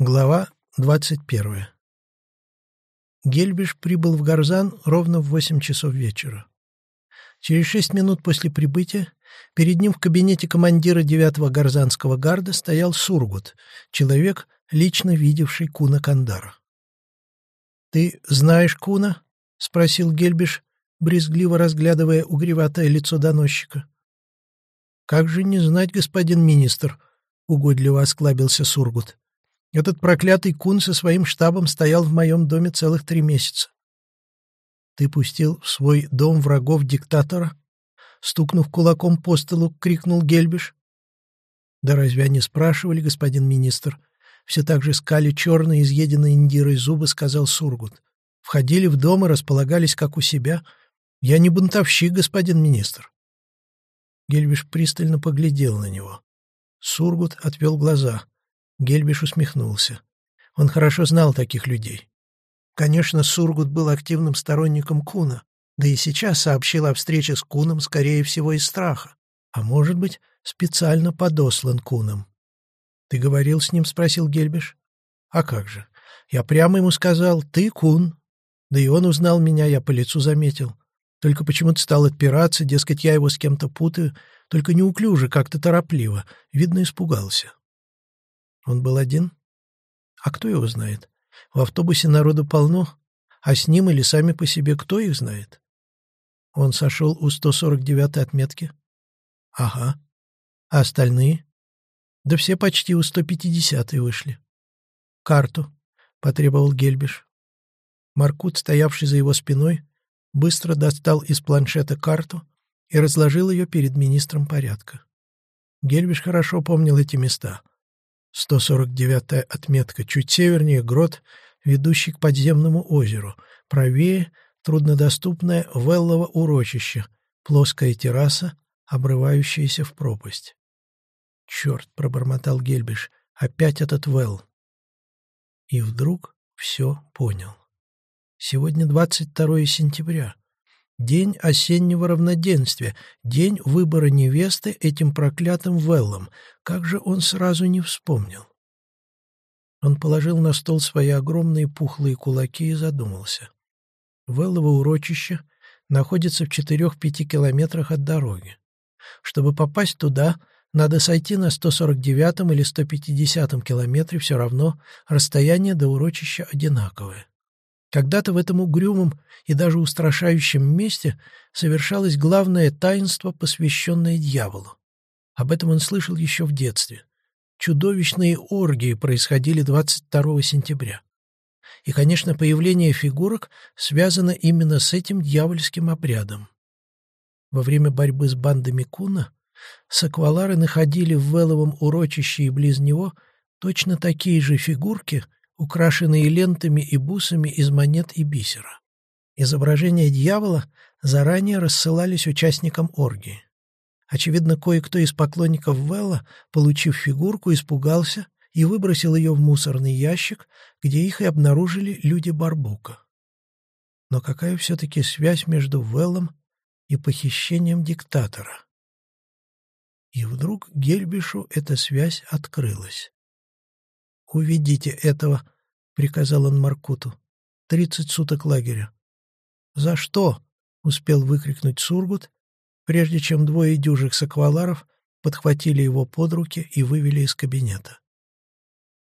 Глава 21. Гельбиш прибыл в Гарзан ровно в 8 часов вечера. Через шесть минут после прибытия перед ним в кабинете командира 9-го Гарзанского гарда стоял Сургут, человек, лично видевший Куна Кандара. «Ты знаешь Куна?» — спросил Гельбиш, брезгливо разглядывая угреватое лицо доносчика. «Как же не знать, господин министр?» — угодливо осклабился Сургут. Этот проклятый кун со своим штабом стоял в моем доме целых три месяца. Ты пустил в свой дом врагов диктатора? Стукнув кулаком по столу, крикнул Гельбиш. Да разве они спрашивали, господин министр? Все так же скали черные, изъеденные индирой зубы, сказал Сургут. Входили в дом и располагались, как у себя. Я не бунтовщик, господин министр. Гельбиш пристально поглядел на него. Сургут отвел глаза. Гельбиш усмехнулся. Он хорошо знал таких людей. Конечно, Сургут был активным сторонником Куна, да и сейчас сообщил о встрече с Куном, скорее всего, из страха. А может быть, специально подослан Куном. «Ты говорил с ним?» — спросил Гельбиш. «А как же? Я прямо ему сказал, ты Кун. Да и он узнал меня, я по лицу заметил. Только почему-то стал отпираться, дескать, я его с кем-то путаю, только неуклюже, как-то торопливо. Видно, испугался. Он был один? А кто его знает? В автобусе народу полно, а с ним или сами по себе кто их знает? Он сошел у 149-й отметки? Ага. А остальные? Да все почти у 150-й вышли. Карту, — потребовал Гельбиш. Маркут, стоявший за его спиной, быстро достал из планшета карту и разложил ее перед министром порядка. Гельбиш хорошо помнил эти места — 149-я отметка, чуть севернее грот, ведущий к подземному озеру, правее труднодоступное Веллово урочище, плоская терраса, обрывающаяся в пропасть. «Черт!» — пробормотал Гельбиш. «Опять этот Велл!» И вдруг все понял. Сегодня 22 сентября. День осеннего равноденствия, день выбора невесты этим проклятым Веллом. Как же он сразу не вспомнил? Он положил на стол свои огромные пухлые кулаки и задумался. Веллово урочище находится в четырех-пяти километрах от дороги. Чтобы попасть туда, надо сойти на 149 или 150 километре, все равно расстояние до урочища одинаковое. Когда-то в этом угрюмом и даже устрашающем месте совершалось главное таинство, посвященное дьяволу. Об этом он слышал еще в детстве. Чудовищные оргии происходили 22 сентября. И, конечно, появление фигурок связано именно с этим дьявольским обрядом. Во время борьбы с бандами Куна саквалары находили в Веловом урочище и близ него точно такие же фигурки, украшенные лентами и бусами из монет и бисера. Изображения дьявола заранее рассылались участникам оргии. Очевидно, кое-кто из поклонников Велла, получив фигурку, испугался и выбросил ее в мусорный ящик, где их и обнаружили люди Барбука. Но какая все-таки связь между Веллом и похищением диктатора? И вдруг Гельбишу эта связь открылась. «Уведите этого», — приказал он Маркуту. «Тридцать суток лагеря». «За что?» — успел выкрикнуть Сургут, прежде чем двое дюжих сакваларов подхватили его под руки и вывели из кабинета.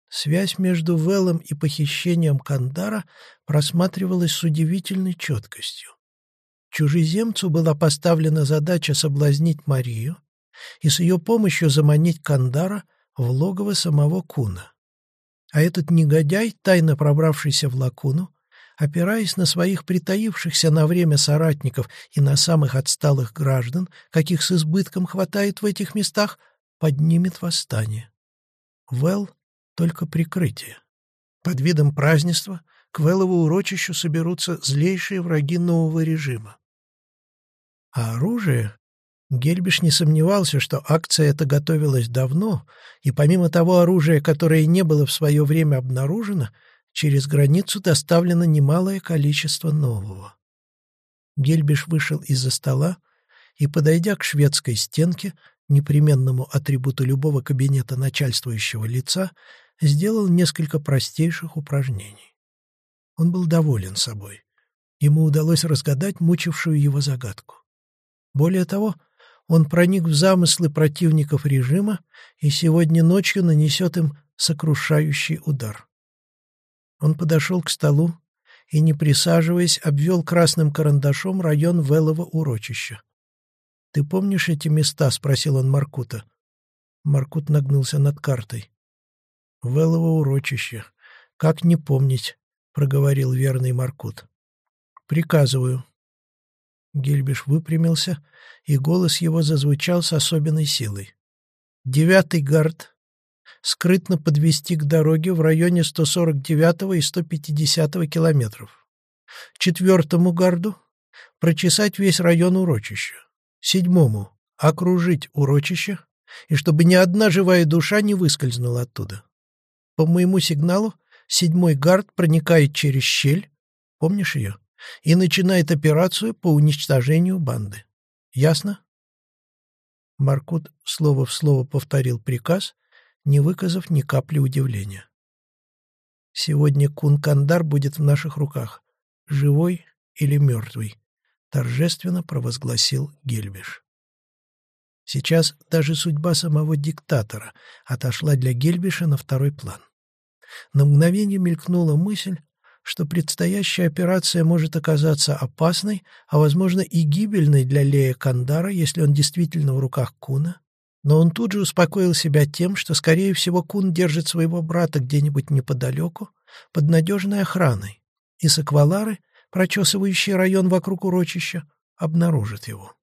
Связь между Веллом и похищением Кандара просматривалась с удивительной четкостью. Чужеземцу была поставлена задача соблазнить Марию и с ее помощью заманить Кандара в логово самого Куна. А этот негодяй, тайно пробравшийся в лакуну, опираясь на своих притаившихся на время соратников и на самых отсталых граждан, каких с избытком хватает в этих местах, поднимет восстание. Вэл — только прикрытие. Под видом празднества к Вэлову урочищу соберутся злейшие враги нового режима. А оружие Гельбиш не сомневался, что акция эта готовилась давно, и помимо того оружия, которое не было в свое время обнаружено, через границу доставлено немалое количество нового. Гельбиш вышел из-за стола и, подойдя к шведской стенке, непременному атрибуту любого кабинета начальствующего лица, сделал несколько простейших упражнений. Он был доволен собой. Ему удалось разгадать мучившую его загадку. Более того, он проник в замыслы противников режима и сегодня ночью нанесет им сокрушающий удар. Он подошел к столу и, не присаживаясь, обвел красным карандашом район Велова урочища. «Ты помнишь эти места?» — спросил он Маркута. Маркут нагнулся над картой. «Велово урочище. Как не помнить?» — проговорил верный Маркут. «Приказываю». Гельбиш выпрямился, и голос его зазвучал с особенной силой. «Девятый гард скрытно подвести к дороге в районе 149 и 150 километров. Четвертому гарду прочесать весь район урочища. Седьмому — окружить урочище, и чтобы ни одна живая душа не выскользнула оттуда. По моему сигналу седьмой гард проникает через щель, помнишь ее, и начинает операцию по уничтожению банды. Ясно? Маркут слово в слово повторил приказ, не выказав ни капли удивления. «Сегодня Кун-Кандар будет в наших руках, живой или мертвый», — торжественно провозгласил Гельбиш. Сейчас даже судьба самого диктатора отошла для Гельбиша на второй план. На мгновение мелькнула мысль, что предстоящая операция может оказаться опасной, а, возможно, и гибельной для Лея Кандара, если он действительно в руках Куна, но он тут же успокоил себя тем, что, скорее всего, Кун держит своего брата где-нибудь неподалеку, под надежной охраной, и саквалары, прочесывающие район вокруг урочища, обнаружат его.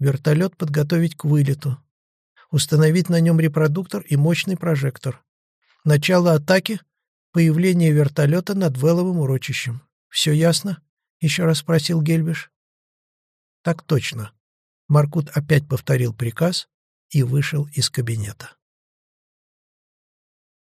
Вертолет подготовить к вылету. Установить на нем репродуктор и мощный прожектор. Начало атаки — появление вертолета над Веловым урочищем. «Все ясно?» — еще раз спросил Гельбиш. «Так точно», Маркут опять повторил приказ и вышел из кабинета.